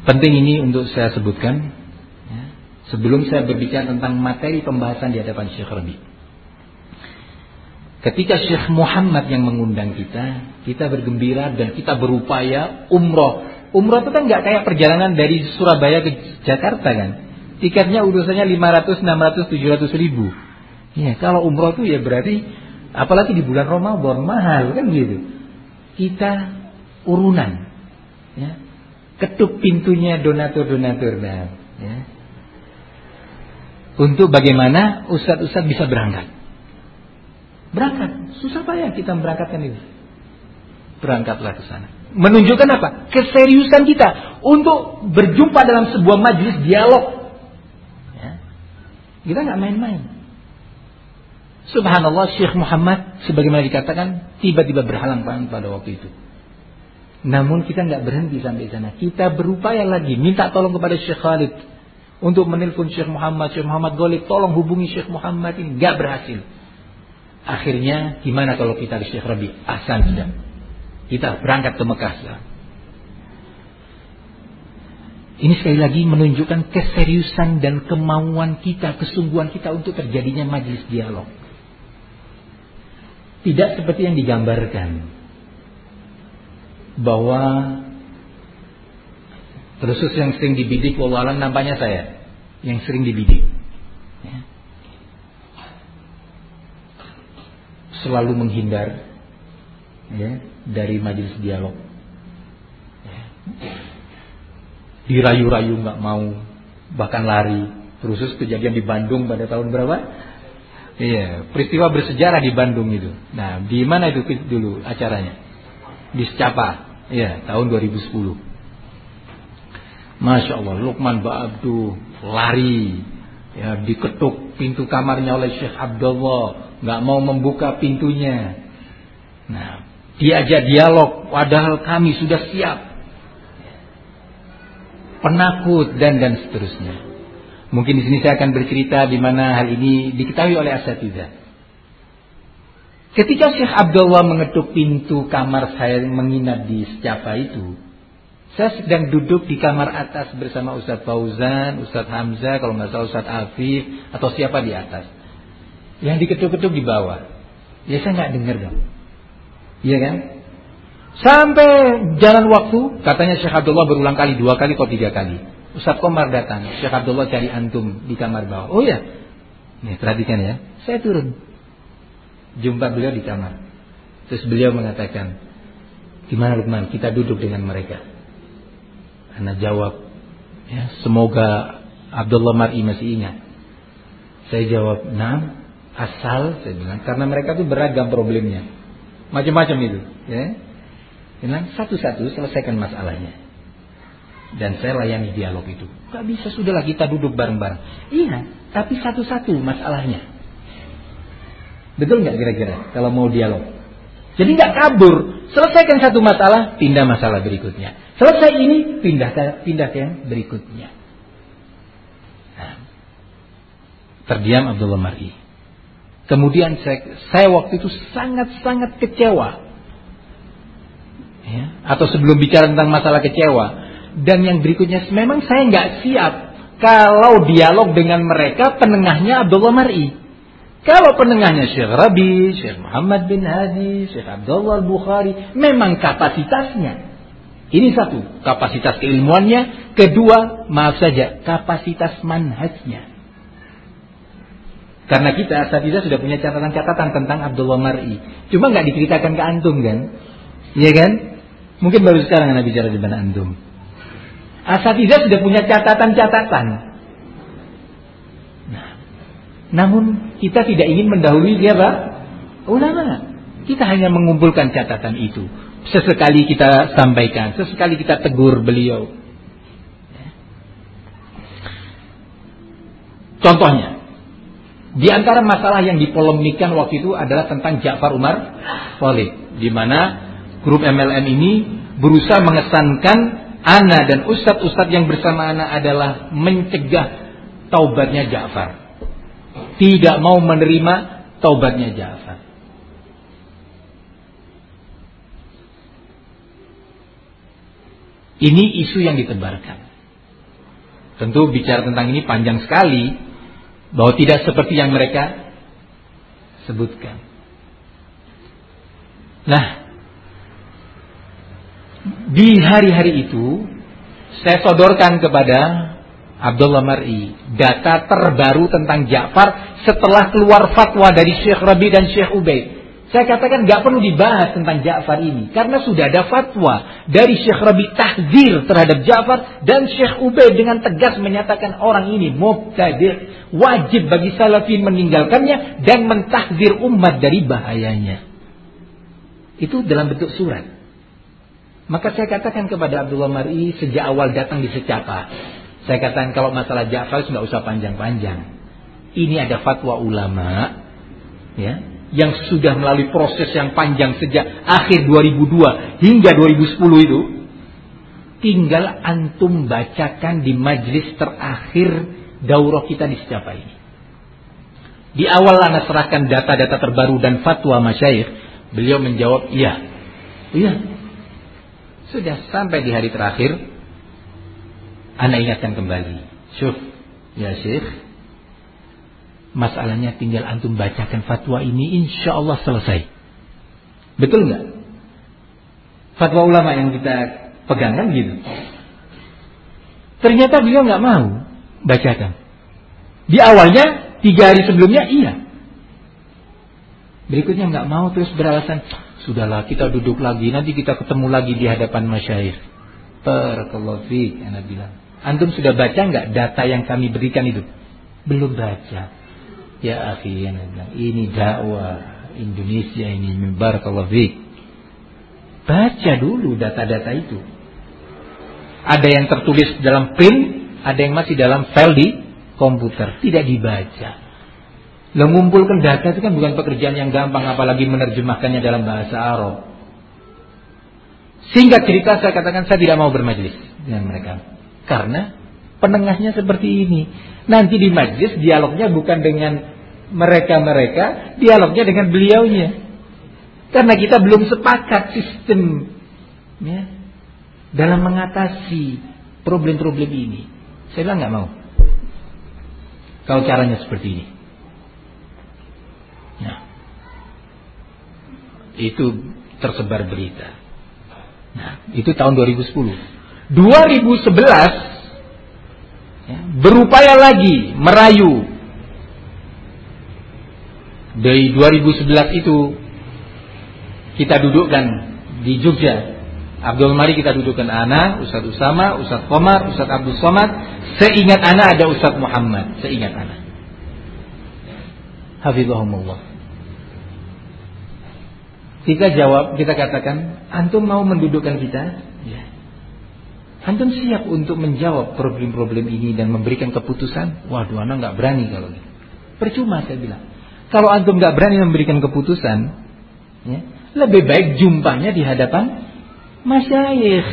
Penting ini untuk saya sebutkan ya, sebelum saya berbicara tentang materi pembahasan di hadapan Syekh Rabi. Ketika Syekh Muhammad yang mengundang kita, kita bergembira dan kita berupaya umroh. Umroh itu kan nggak kayak perjalanan dari Surabaya ke Jakarta kan. Tiketnya urusannya 500, 600, 700 ribu. Ya, kalau umroh itu ya berarti apalagi di bulan Ramadan mahal kan gitu. Kita urunan. Ya. Ketuk pintunya donatur-donatur nah, ya. Untuk bagaimana ustadz-ustadz bisa berangkat. Berangkat. Susah payah kita berangkatkan itu. Berangkatlah ke sana. Menunjukkan apa? Keseriusan kita untuk berjumpa dalam sebuah majelis dialog. Ya. Kita nggak main-main. Subhanallah Syekh Muhammad sebagaimana dikatakan tiba-tiba berhalang pada waktu itu. Namun kita nggak berhenti sampai sana. Kita berupaya lagi minta tolong kepada Syekh Khalid untuk menelpon Syekh Muhammad, Syekh Muhammad Golib, tolong hubungi Syekh Muhammad ini nggak berhasil. Akhirnya gimana kalau kita di Syekh Rabi? Asan sudah. Kita berangkat ke Mekah sekarang. Ini sekali lagi menunjukkan keseriusan dan kemauan kita, kesungguhan kita untuk terjadinya majelis dialog. Tidak seperti yang digambarkan bahwa terus yang sering dibidik wallahualam nampaknya saya yang sering dibidik. Ya. selalu menghindar ya, dari majelis dialog. Ya. Dirayu-rayu nggak mau, bahkan lari. Terus kejadian di Bandung pada tahun berapa? Iya, peristiwa bersejarah di Bandung itu. Nah, di mana itu dulu acaranya? Di Secapa. Iya, tahun 2010. Masya Allah, Lukman Ba'abdu lari, ya diketuk pintu kamarnya oleh Syekh Abdullah nggak mau membuka pintunya. Nah, diajak dialog, padahal kami sudah siap. Penakut dan dan seterusnya. Mungkin di sini saya akan bercerita di mana hal ini diketahui oleh asatidzah. Ketika Syekh Abdullah mengetuk pintu kamar saya yang menginap di Secapa itu, saya sedang duduk di kamar atas bersama Ustadz Fauzan, Ustadz Hamzah, kalau nggak salah Ustadz Afif, atau siapa di atas. Yang diketuk-ketuk di bawah. Ya saya nggak dengar dong. Iya kan? Sampai jalan waktu, katanya Syekh Abdullah berulang kali, dua kali atau tiga kali. Ustaz Komar datang, Syekh Abdullah cari antum di kamar bawah. Oh ya, nih perhatikan ya, saya turun. Jumpa beliau di kamar. Terus beliau mengatakan, gimana Lukman, kita duduk dengan mereka. Anak jawab, ya, semoga Abdullah Mar'i masih ingat. Saya jawab, nah, asal saya bilang karena mereka tuh beragam problemnya. Macam-macam itu ya. Bilang satu-satu selesaikan masalahnya. Dan saya layani dialog itu. Gak bisa sudahlah kita duduk bareng-bareng. Iya tapi satu-satu masalahnya betul nggak kira-kira kalau mau dialog jadi nggak kabur selesaikan satu masalah pindah masalah berikutnya selesai ini pindah ke pindah ke yang berikutnya nah, terdiam Abdullah Mar'i Kemudian saya, saya waktu itu sangat-sangat kecewa. Ya, atau sebelum bicara tentang masalah kecewa. Dan yang berikutnya, memang saya nggak siap kalau dialog dengan mereka penengahnya Abdullah Mar'i. Kalau penengahnya Syekh Rabi, Syekh Muhammad bin Hadi, Syekh Abdullah Bukhari, memang kapasitasnya. Ini satu, kapasitas keilmuannya. Kedua, maaf saja, kapasitas manhajnya. Karena kita asatidah sudah punya catatan-catatan tentang Abdullah Mar'i. Cuma nggak diceritakan ke antum kan? Iya kan? Mungkin baru sekarang Anda bicara di mana antum. Asatidah sudah punya catatan-catatan. Namun kita tidak ingin mendahului siapa? Ulama. Kita hanya mengumpulkan catatan itu. Sesekali kita sampaikan, sesekali kita tegur beliau. Contohnya, di antara masalah yang dipolemikan waktu itu adalah tentang Ja'far Umar Khalid, di mana grup MLM ini berusaha mengesankan Ana dan ustadz-ustadz yang bersama Ana adalah mencegah taubatnya Ja'far. Tidak mau menerima taubatnya Ja'far. Ini isu yang ditebarkan. Tentu bicara tentang ini panjang sekali bahwa tidak seperti yang mereka sebutkan. Nah, di hari-hari itu saya sodorkan kepada Abdullah Mar'i data terbaru tentang Ja'far setelah keluar fatwa dari Syekh Rabi dan Syekh Ubaid. Saya katakan nggak perlu dibahas tentang Ja'far ini karena sudah ada fatwa dari Syekh Rabi tahzir terhadap Ja'far dan Syekh Ubaid dengan tegas menyatakan orang ini mubtadi' wajib bagi salafin meninggalkannya dan mentahzir umat dari bahayanya. Itu dalam bentuk surat. Maka saya katakan kepada Abdullah Mar'i sejak awal datang di secapa. Saya katakan kalau masalah Ja'far nggak usah panjang-panjang. Ini ada fatwa ulama ya yang sudah melalui proses yang panjang sejak akhir 2002 hingga 2010 itu tinggal antum bacakan di majlis terakhir daurah kita di secapa ini. Di awal ana serahkan data-data terbaru dan fatwa masyayikh, beliau menjawab iya. Iya, sudah sampai di hari terakhir, Anda ingatkan kembali. Syuf, ya Syekh, masalahnya tinggal antum bacakan fatwa ini, insya Allah selesai. Betul nggak? Fatwa ulama yang kita pegang kan gitu. Ternyata beliau nggak mau bacakan. Di awalnya tiga hari sebelumnya iya. Berikutnya nggak mau terus beralasan Sudahlah kita duduk lagi Nanti kita ketemu lagi di hadapan masyayikh Barakallahu fiqh Anda bilang Antum sudah baca nggak data yang kami berikan itu? Belum baca. Ya akhi Anda bilang Ini dakwah Indonesia ini Barakallahu fiqh Baca dulu data-data itu. Ada yang tertulis dalam print Ada yang masih dalam file di komputer. Tidak dibaca. Mengumpulkan data itu kan bukan pekerjaan yang gampang apalagi menerjemahkannya dalam bahasa Arab. Sehingga cerita saya katakan saya tidak mau bermajlis dengan mereka. Karena penengahnya seperti ini. Nanti di majlis dialognya bukan dengan mereka-mereka, dialognya dengan beliaunya. Karena kita belum sepakat sistem ya, dalam mengatasi problem-problem ini. Saya bilang nggak mau. Kalau caranya seperti ini. itu tersebar berita. Nah, itu tahun 2010. 2011 ya, berupaya lagi merayu. Dari 2011 itu kita dudukkan di Jogja. Abdul Mari kita dudukkan Ana, Ustadz Usama, Ustadz Komar, Ustadz Abdul Somad. Seingat Ana ada Ustadz Muhammad. Seingat Ana. Hafizahumullah. Kita jawab, kita katakan, antum mau mendudukkan kita? Antum siap untuk menjawab problem-problem ini dan memberikan keputusan? Waduh, anak nggak berani kalau gitu. Percuma saya bilang. Kalau antum nggak berani memberikan keputusan, ya, lebih baik jumpanya di hadapan masyayikh.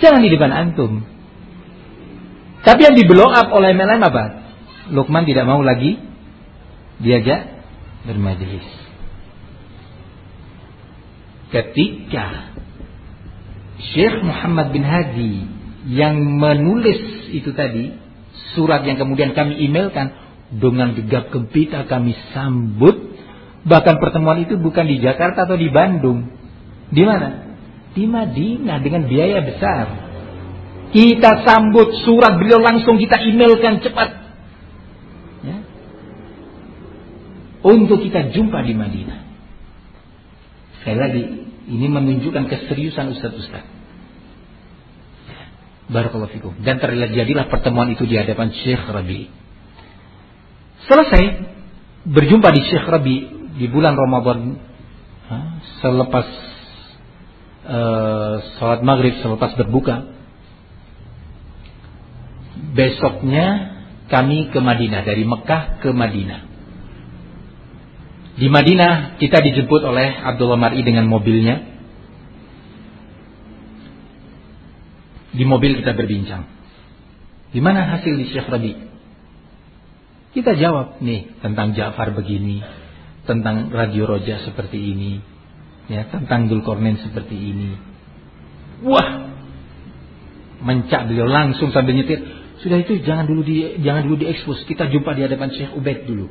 Jangan di depan antum. Tapi yang di up oleh MLM apa? Lukman tidak mau lagi diajak bermajelis ketika Syekh Muhammad bin Hadi yang menulis itu tadi surat yang kemudian kami emailkan dengan gegap gempita kami sambut. Bahkan pertemuan itu bukan di Jakarta atau di Bandung. Di mana? Di Madinah dengan biaya besar. Kita sambut surat beliau langsung kita emailkan cepat. Ya. untuk kita jumpa di Madinah. Sekali lagi ini menunjukkan keseriusan ustaz-ustaz. Barakallahu fikum. Dan terjadilah pertemuan itu di hadapan Syekh Rabi. Selesai berjumpa di Syekh Rabi di bulan Ramadan selepas uh, sholat maghrib selepas berbuka. Besoknya kami ke Madinah dari Mekah ke Madinah. Di Madinah kita dijemput oleh Abdullah Mar'i dengan mobilnya. Di mobil kita berbincang. Di mana hasil di Syekh Rabi? Kita jawab nih tentang Ja'far begini, tentang Radio Roja seperti ini, ya, tentang Dulkornen seperti ini. Wah, mencak beliau langsung sambil nyetir. Sudah itu jangan dulu di jangan dulu diekspos. Kita jumpa di hadapan Syekh Ubaid dulu.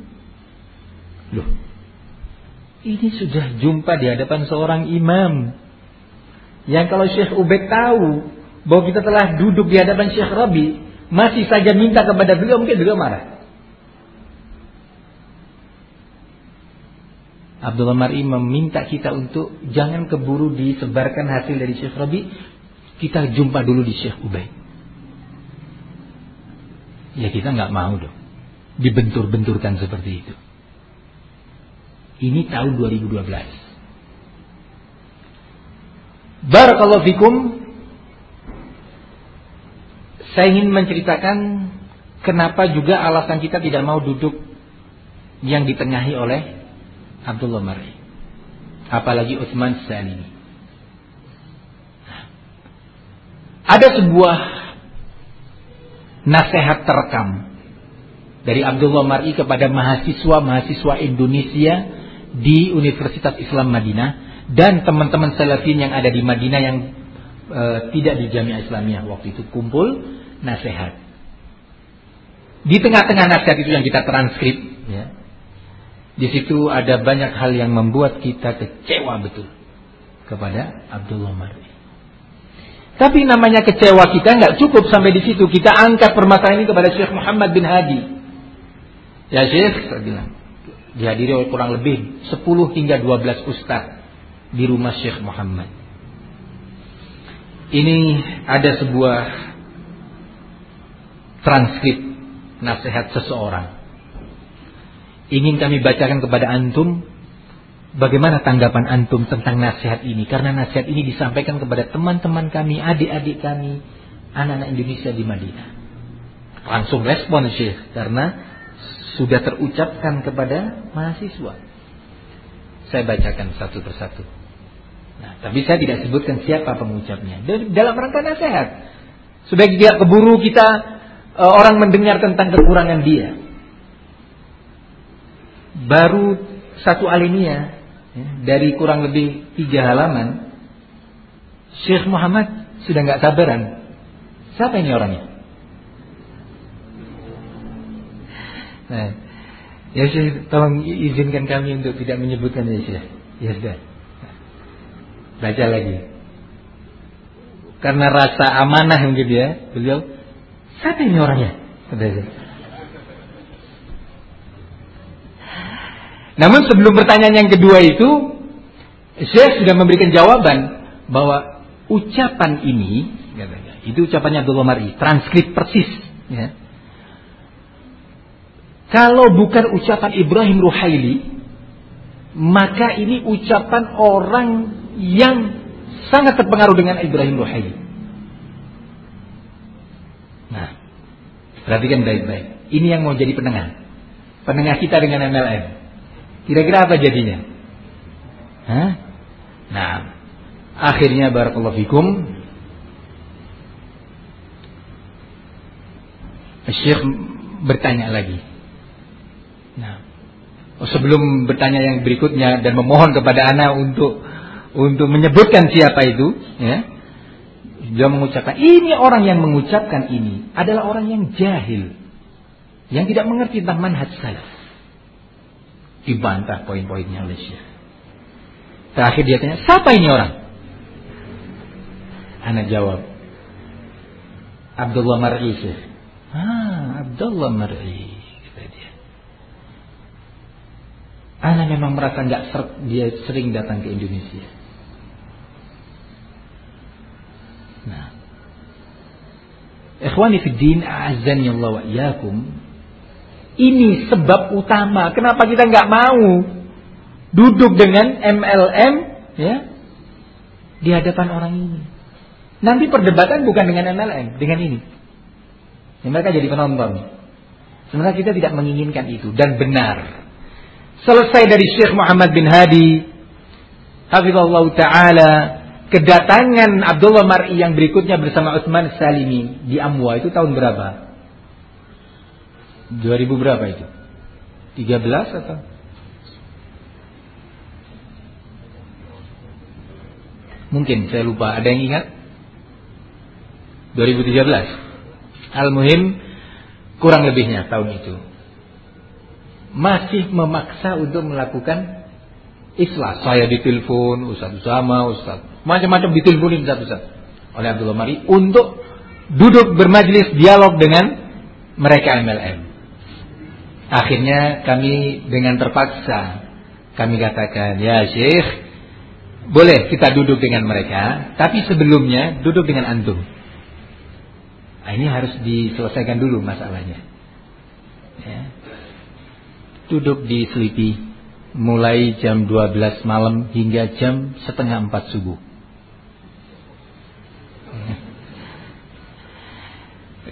Loh. Ini sudah jumpa di hadapan seorang imam. Yang kalau Syekh Ubaid tahu bahwa kita telah duduk di hadapan Syekh Rabi, masih saja minta kepada beliau mungkin beliau marah. Abdullah Mar'i meminta kita untuk jangan keburu disebarkan hasil dari Syekh Rabi. Kita jumpa dulu di Syekh Ubay. Ya kita nggak mau dong. Dibentur-benturkan seperti itu. Ini tahun 2012. Barakallahu fikum. Saya ingin menceritakan kenapa juga alasan kita tidak mau duduk yang ditengahi oleh Abdullah Mar'i. Apalagi Utsman Salimi. Ada sebuah nasihat terekam dari Abdullah Mar'i kepada mahasiswa-mahasiswa Indonesia di Universitas Islam Madinah dan teman-teman salafin yang ada di Madinah yang e, tidak di Jamiah Islamiyah waktu itu kumpul nasihat. Di tengah-tengah nasihat itu yang kita transkrip ya, di situ ada banyak hal yang membuat kita kecewa betul kepada Abdullah Mar'i. Tapi namanya kecewa kita nggak cukup sampai di situ. Kita angkat permasalahan ini kepada Syekh Muhammad bin Hadi. Ya Syekh, saya bilang. Dihadiri oleh kurang lebih 10 hingga 12 ustaz di rumah Syekh Muhammad. Ini ada sebuah transkrip nasihat seseorang ingin kami bacakan kepada antum bagaimana tanggapan antum tentang nasihat ini karena nasihat ini disampaikan kepada teman-teman kami, adik-adik kami, anak-anak Indonesia di Madinah. Langsung respon Syekh karena sudah terucapkan kepada mahasiswa. Saya bacakan satu persatu. Nah, tapi saya tidak sebutkan siapa pengucapnya. Dalam rangka nasihat. Supaya tidak keburu kita uh, orang mendengar tentang kekurangan dia baru satu alinea ya, dari kurang lebih tiga halaman Syekh Muhammad sudah nggak sabaran siapa ini orangnya nah, ya Syekh tolong izinkan kami untuk tidak menyebutkan ya Syekh. Ya sudah. Baca lagi. Karena rasa amanah mungkin ya beliau. Siapa ini orangnya? Namun sebelum pertanyaan yang kedua itu, saya sudah memberikan jawaban bahwa ucapan ini, itu ucapannya Abdullah Mari, transkrip persis. Ya. Kalau bukan ucapan Ibrahim Ruhaili, maka ini ucapan orang yang sangat terpengaruh dengan Ibrahim Ruhaili. Nah, perhatikan baik-baik. Ini yang mau jadi penengah. Penengah kita dengan MLM. Kira-kira apa jadinya? Hah? Nah, akhirnya barakallahu fikum Syekh bertanya lagi. Nah, oh, sebelum bertanya yang berikutnya dan memohon kepada anak untuk untuk menyebutkan siapa itu, ya, dia mengucapkan ini orang yang mengucapkan ini adalah orang yang jahil, yang tidak mengerti tentang manhaj salaf. Dibantah poin-poinnya oleh Syekh. Terakhir dia tanya, siapa ini orang? Anak jawab, Abdullah Mar'i Syekh. Ah, Abdullah Mar'i. Kata dia. Anak memang merasa nggak seret dia sering datang ke Indonesia. Nah. Ikhwani fi din, a'azzani Allah wa iyyakum. Ini sebab utama kenapa kita nggak mau duduk dengan MLM ya di hadapan orang ini. Nanti perdebatan bukan dengan MLM, dengan ini. Ya, mereka jadi penonton. Sebenarnya kita tidak menginginkan itu dan benar. Selesai dari Syekh Muhammad bin Hadi, Hafizallahu taala, kedatangan Abdullah Mar'i yang berikutnya bersama Utsman Salimi di Amwa itu tahun berapa? 2000 berapa itu? 13 atau? Mungkin saya lupa. Ada yang ingat? 2013. Al-Muhim kurang lebihnya tahun itu. Masih memaksa untuk melakukan islah. Saya ditelepon Ustaz Usama, Ustaz. Macam-macam diteleponin Ustaz Ustaz oleh Abdullah Mari untuk duduk bermajlis dialog dengan mereka MLM. Akhirnya kami dengan terpaksa kami katakan, ya Syekh, boleh kita duduk dengan mereka, tapi sebelumnya duduk dengan antum. Nah, ini harus diselesaikan dulu masalahnya. Ya. Duduk di Selipi mulai jam 12 malam hingga jam setengah 4 subuh.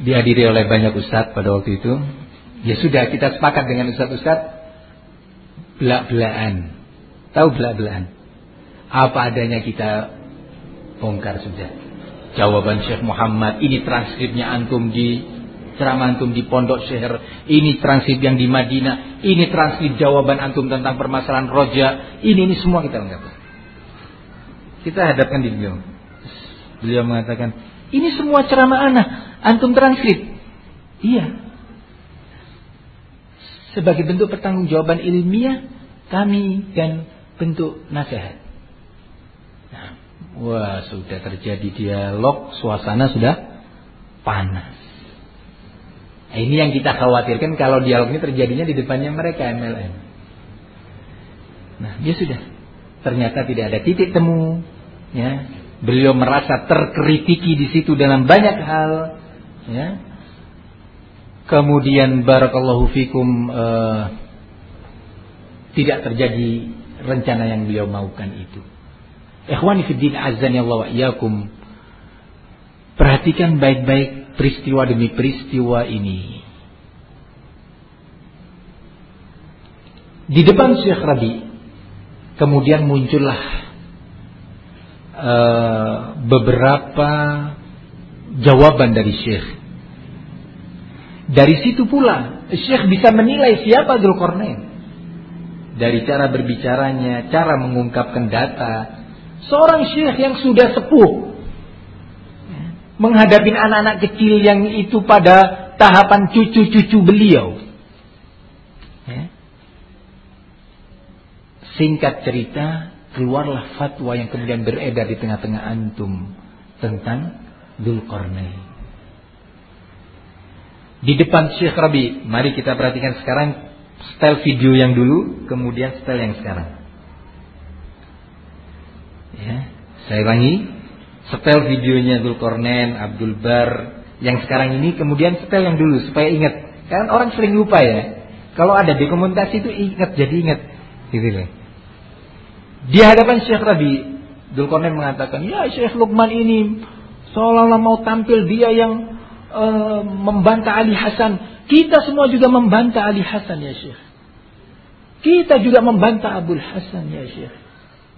Dihadiri oleh banyak ustadz pada waktu itu. Ya sudah kita sepakat dengan ustadz-ustadz belak-belakan. Tahu belak-belakan? Apa adanya kita bongkar sudah. Jawaban Syekh Muhammad, ini transkripnya antum di ceramah antum di Pondok Syekh, ini transkrip yang di Madinah, ini transkrip jawaban antum tentang permasalahan roja, ini ini semua kita anggap. Kita hadapkan di beliau. Beliau mengatakan, ini semua ceramah anak, antum transkrip. Iya, sebagai bentuk pertanggungjawaban ilmiah kami dan bentuk nasihat. Nah, wah sudah terjadi dialog, suasana sudah panas. Nah, ini yang kita khawatirkan kalau dialog ini terjadinya di depannya mereka MLM. Nah, dia sudah. Ternyata tidak ada titik temu. Ya, beliau merasa terkritiki di situ dalam banyak hal. Ya, kemudian barakallahu fikum uh, tidak terjadi rencana yang beliau maukan itu. Ikhwani fiddin azan Allah wa. Perhatikan baik-baik peristiwa demi peristiwa ini. Di depan Syekh Rabi kemudian muncullah uh, beberapa jawaban dari Syekh dari situ pula Syekh bisa menilai siapa Dzulkarnain. Dari cara berbicaranya, cara mengungkapkan data. Seorang syekh yang sudah sepuh menghadapi anak-anak kecil yang itu pada tahapan cucu-cucu beliau. Ya. Singkat cerita, keluarlah fatwa yang kemudian beredar di tengah-tengah antum tentang Dzulkarnain di depan Syekh Rabi. Mari kita perhatikan sekarang style video yang dulu, kemudian style yang sekarang. Ya, saya ulangi, style videonya Zulkarnain, Abdul Bar, yang sekarang ini kemudian style yang dulu supaya ingat. Kan orang sering lupa ya. Kalau ada dokumentasi itu ingat jadi ingat. Gitu loh. Di hadapan Syekh Rabi, Zulkarnain mengatakan, "Ya Syekh Lukman ini seolah-olah mau tampil dia yang uh, membantah Ali Hasan. Kita semua juga membantah Ali Hasan ya Syekh. Kita juga membantah Abdul Hasan ya Syekh.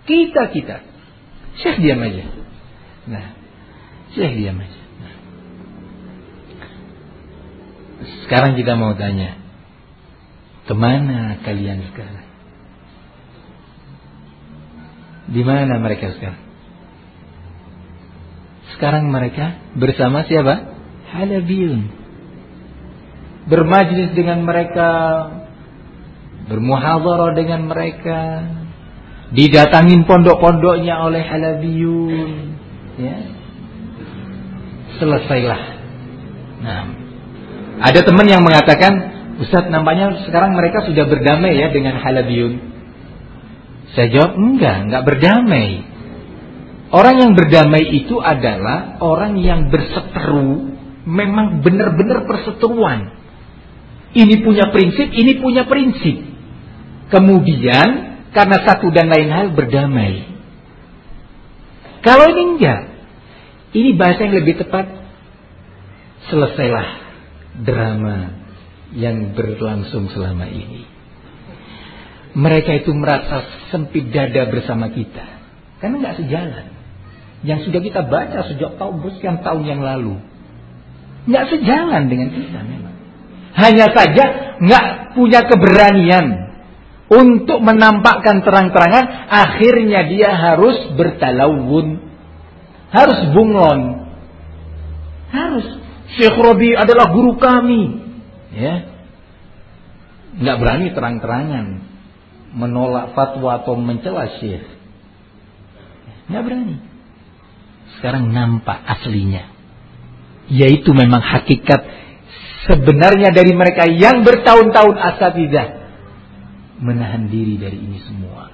Kita kita. Syekh diam aja. Nah, Syekh diam aja. Nah. Sekarang kita mau tanya, ke mana kalian sekarang? Di mana mereka sekarang? Sekarang mereka bersama siapa? halabiyun. Bermajlis dengan mereka, bermuhadharah dengan mereka, didatangin pondok-pondoknya oleh halabiyun, ya. Selesailah. Nah, ada teman yang mengatakan, Ustaz nampaknya sekarang mereka sudah berdamai ya dengan halabiyun. Saya jawab, enggak, enggak berdamai. Orang yang berdamai itu adalah orang yang berseteru memang benar-benar perseteruan. Ini punya prinsip, ini punya prinsip. Kemudian karena satu dan lain hal berdamai. Kalau ini enggak, ini bahasa yang lebih tepat. Selesailah drama yang berlangsung selama ini. Mereka itu merasa sempit dada bersama kita. Karena enggak sejalan. Yang sudah kita baca sejak tahun sekian tahun yang lalu nggak sejalan dengan kita memang. Hanya saja nggak punya keberanian untuk menampakkan terang-terangan, akhirnya dia harus bertalawun, harus bunglon, harus Syekh Robi adalah guru kami. Ya. Nggak berani terang-terangan menolak fatwa atau mencela Syekh. Nggak berani. Sekarang nampak aslinya. Yaitu memang hakikat sebenarnya dari mereka yang bertahun-tahun asatidah menahan diri dari ini semua.